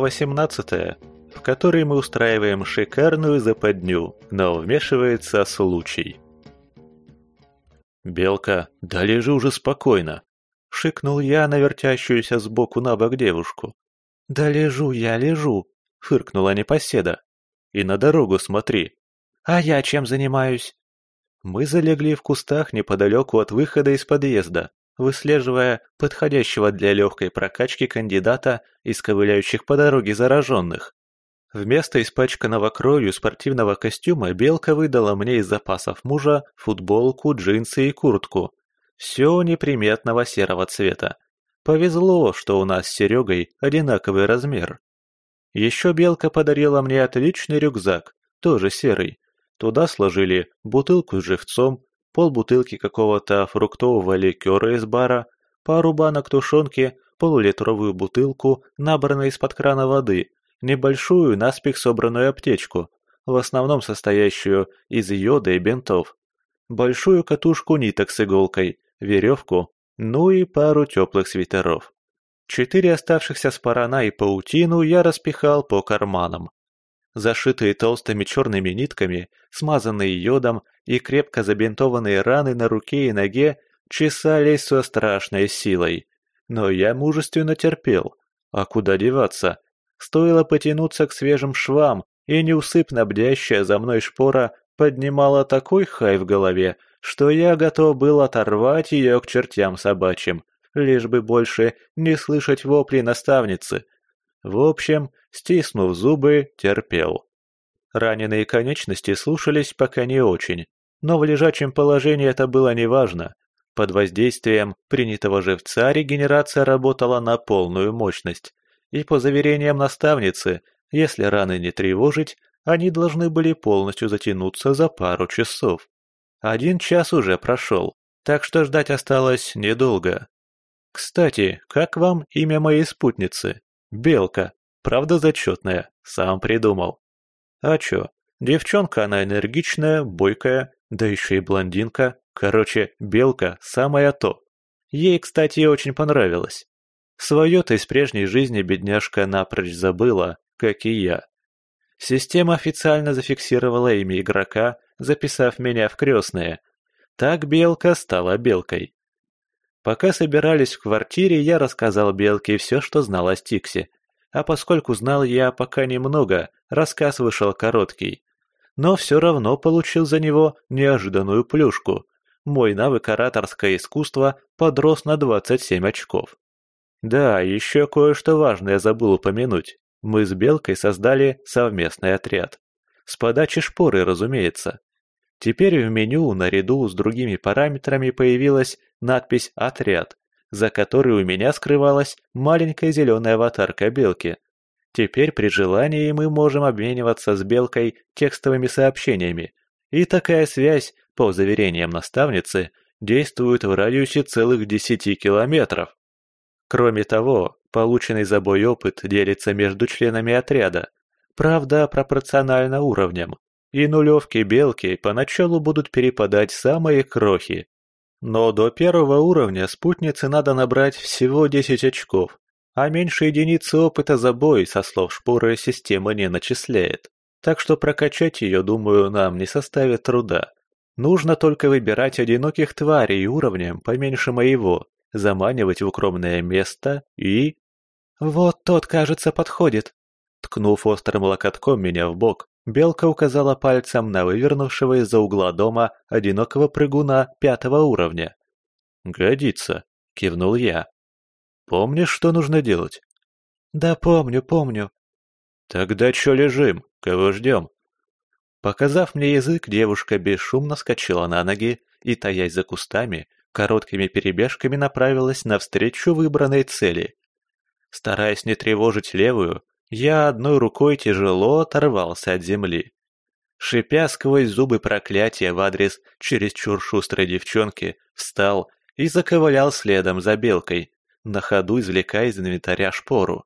Глава 18, в которой мы устраиваем шикарную западню, но вмешивается случай. «Белка, да лежи уже спокойно!» — шикнул я на вертящуюся сбоку на бок девушку. «Да лежу я, лежу!» — фыркнула непоседа. «И на дорогу смотри!» «А я чем занимаюсь?» Мы залегли в кустах неподалеку от выхода из подъезда, выслеживая подходящего для легкой прокачки кандидата из ковыляющих по дороге зараженных. Вместо испачканного кровью спортивного костюма Белка выдала мне из запасов мужа футболку, джинсы и куртку. Все неприметного серого цвета. Повезло, что у нас с Серегой одинаковый размер. Еще Белка подарила мне отличный рюкзак, тоже серый. Туда сложили бутылку с живцом, полбутылки какого-то фруктового ликера из бара, пару банок тушенки, полулитровую бутылку, набранной из-под крана воды, небольшую наспех собранную аптечку, в основном состоящую из йода и бинтов, большую катушку ниток с иголкой, веревку, ну и пару теплых свитеров. Четыре оставшихся спарана и паутину я распихал по карманам зашитые толстыми черными нитками, смазанные йодом и крепко забинтованные раны на руке и ноге чесались со страшной силой. Но я мужественно терпел. А куда деваться? Стоило потянуться к свежим швам, и неусыпно бдящая за мной шпора поднимала такой хай в голове, что я готов был оторвать ее к чертям собачьим, лишь бы больше не слышать вопли наставницы — в общем, стиснув зубы, терпел. Раненые конечности слушались пока не очень, но в лежачем положении это было неважно. Под воздействием принятого живца регенерация работала на полную мощность, и по заверениям наставницы, если раны не тревожить, они должны были полностью затянуться за пару часов. Один час уже прошел, так что ждать осталось недолго. Кстати, как вам имя моей спутницы? Белка. Правда зачетная. Сам придумал. А чё? Девчонка она энергичная, бойкая, да еще и блондинка. Короче, Белка самая то. Ей, кстати, очень понравилось. Своё-то из прежней жизни бедняжка напрочь забыла, как и я. Система официально зафиксировала имя игрока, записав меня в крестные. Так Белка стала Белкой. Пока собирались в квартире, я рассказал Белке все, что знал о Стиксе. А поскольку знал я пока немного, рассказ вышел короткий. Но все равно получил за него неожиданную плюшку. Мой навык ораторское искусство подрос на 27 очков. Да, еще кое-что важное забыл упомянуть. Мы с Белкой создали совместный отряд. С подачи шпоры, разумеется. Теперь в меню наряду с другими параметрами появилась надпись «Отряд», за которой у меня скрывалась маленькая зеленая аватарка белки. Теперь при желании мы можем обмениваться с белкой текстовыми сообщениями, и такая связь, по заверениям наставницы, действует в радиусе целых 10 километров. Кроме того, полученный за бой опыт делится между членами отряда, правда пропорционально уровням, и нулевки белки поначалу будут перепадать самые крохи. Но до первого уровня спутнице надо набрать всего 10 очков, а меньше единицы опыта за бой, со слов шпоры, система не начисляет. Так что прокачать ее, думаю, нам не составит труда. Нужно только выбирать одиноких тварей уровнем поменьше моего, заманивать в укромное место и... «Вот тот, кажется, подходит», ткнув острым локотком меня в бок, Белка указала пальцем на вывернувшего из-за угла дома одинокого прыгуна пятого уровня. «Годится», — кивнул я. «Помнишь, что нужно делать?» «Да помню, помню». «Тогда чё лежим? Кого ждем?» Показав мне язык, девушка бесшумно скочила на ноги и, таясь за кустами, короткими перебежками направилась навстречу выбранной цели. Стараясь не тревожить левую, я одной рукой тяжело оторвался от земли. Шипя сквозь зубы проклятия в адрес чересчур шустрой девчонки, встал и заковылял следом за белкой, на ходу извлекая из инвентаря шпору.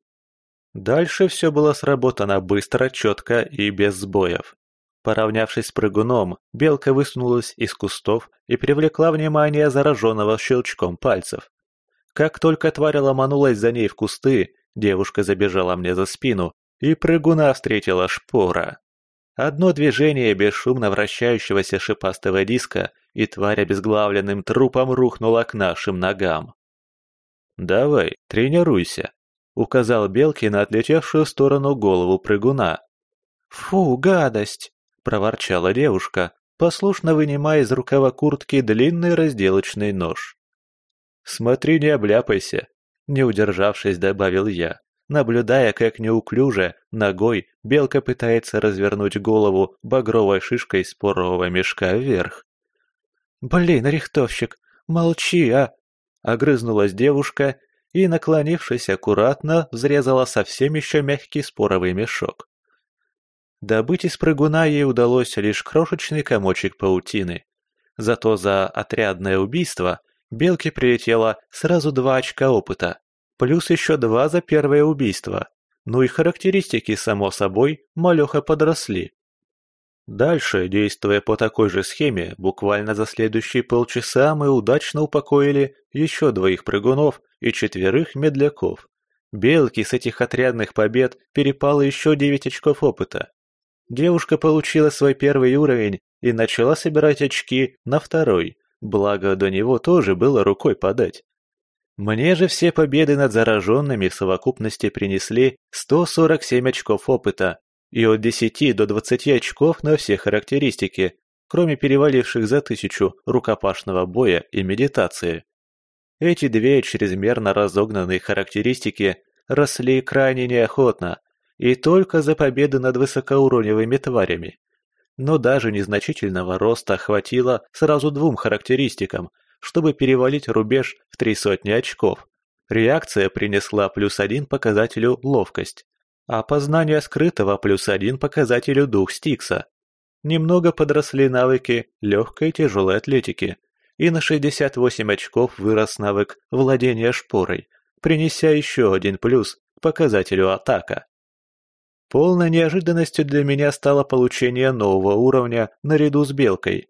Дальше все было сработано быстро, четко и без сбоев. Поравнявшись с прыгуном, белка высунулась из кустов и привлекла внимание зараженного щелчком пальцев. Как только тварь ломанулась за ней в кусты, Девушка забежала мне за спину, и прыгуна встретила шпора. Одно движение бесшумно вращающегося шипастого диска, и тварь обезглавленным трупом рухнула к нашим ногам. «Давай, тренируйся», — указал Белки на отлетевшую в сторону голову прыгуна. «Фу, гадость!» — проворчала девушка, послушно вынимая из рукава куртки длинный разделочный нож. «Смотри, не обляпайся», — не удержавшись, добавил я, наблюдая, как неуклюже, ногой, белка пытается развернуть голову багровой шишкой спорового мешка вверх. «Блин, рихтовщик, молчи, а!» — огрызнулась девушка и, наклонившись аккуратно, взрезала совсем еще мягкий споровый мешок. Добыть из прыгуна ей удалось лишь крошечный комочек паутины. Зато за отрядное убийство Белке прилетело сразу два очка опыта, плюс еще два за первое убийство. Ну и характеристики, само собой, малеха подросли. Дальше, действуя по такой же схеме, буквально за следующие полчаса мы удачно упокоили еще двоих прыгунов и четверых медляков. Белки с этих отрядных побед перепало еще девять очков опыта. Девушка получила свой первый уровень и начала собирать очки на второй, благо до него тоже было рукой подать. Мне же все победы над зараженными в совокупности принесли 147 очков опыта и от 10 до 20 очков на все характеристики, кроме переваливших за тысячу рукопашного боя и медитации. Эти две чрезмерно разогнанные характеристики росли крайне неохотно, и только за победы над высокоуровневыми тварями. Но даже незначительного роста хватило сразу двум характеристикам, чтобы перевалить рубеж в три сотни очков. Реакция принесла плюс один показателю ловкость, а познание скрытого плюс один показателю дух Стикса. Немного подросли навыки легкой и тяжелой атлетики, и на 68 очков вырос навык владения шпорой, принеся еще один плюс к показателю атака. Полной неожиданностью для меня стало получение нового уровня наряду с белкой.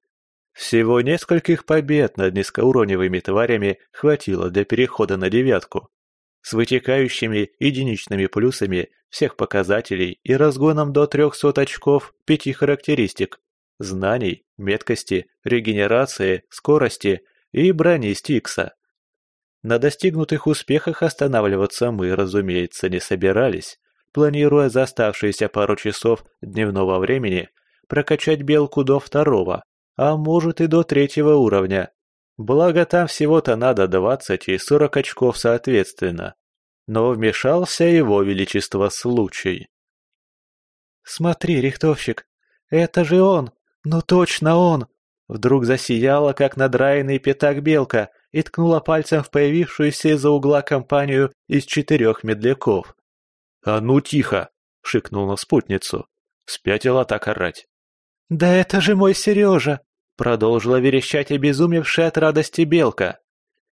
Всего нескольких побед над низкоуровневыми тварями хватило для перехода на девятку. С вытекающими единичными плюсами всех показателей и разгоном до 300 очков пяти характеристик – знаний, меткости, регенерации, скорости и брони Стикса. На достигнутых успехах останавливаться мы, разумеется, не собирались планируя за оставшиеся пару часов дневного времени прокачать белку до второго, а может и до третьего уровня. Благо там всего-то надо 20 и 40 очков соответственно. Но вмешался его величество случай. «Смотри, рихтовщик, это же он! Ну точно он!» Вдруг засияла, как надраенный пятак белка, и ткнула пальцем в появившуюся из-за угла компанию из четырех медляков. «А ну тихо!» — шикнул на спутницу. Спятила так орать. «Да это же мой Сережа!» — продолжила верещать обезумевшая от радости белка.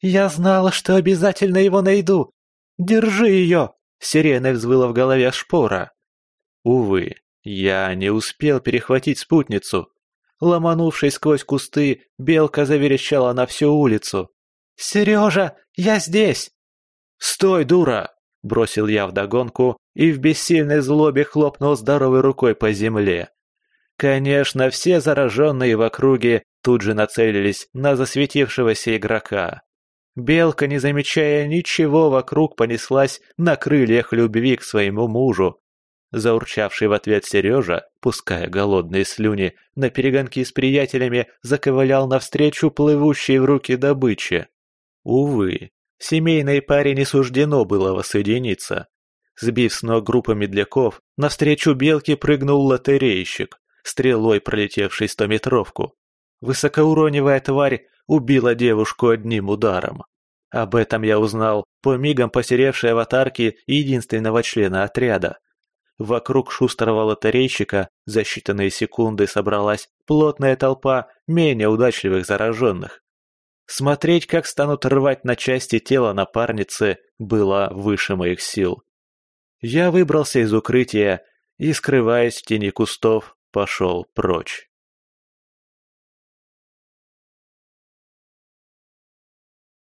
«Я знала, что обязательно его найду! Держи ее!» — сиреной взвыла в голове шпора. Увы, я не успел перехватить спутницу. Ломанувшись сквозь кусты, белка заверещала на всю улицу. «Сережа, я здесь!» «Стой, дура!» Бросил я вдогонку и в бессильной злобе хлопнул здоровой рукой по земле. Конечно, все зараженные в округе тут же нацелились на засветившегося игрока. Белка, не замечая ничего вокруг, понеслась на крыльях любви к своему мужу. Заурчавший в ответ Сережа, пуская голодные слюни, на перегонки с приятелями заковылял навстречу плывущей в руки добыче. Увы, Семейной паре не суждено было воссоединиться. Сбив с ног группу медляков, навстречу белке прыгнул лотерейщик, стрелой пролетевший стометровку. Высокоуровневая тварь убила девушку одним ударом. Об этом я узнал по мигам посеревшей аватарки единственного члена отряда. Вокруг шустрого лотерейщика за считанные секунды собралась плотная толпа менее удачливых зараженных. Смотреть, как станут рвать на части тело напарницы, было выше моих сил. Я выбрался из укрытия и, скрываясь в тени кустов, пошел прочь.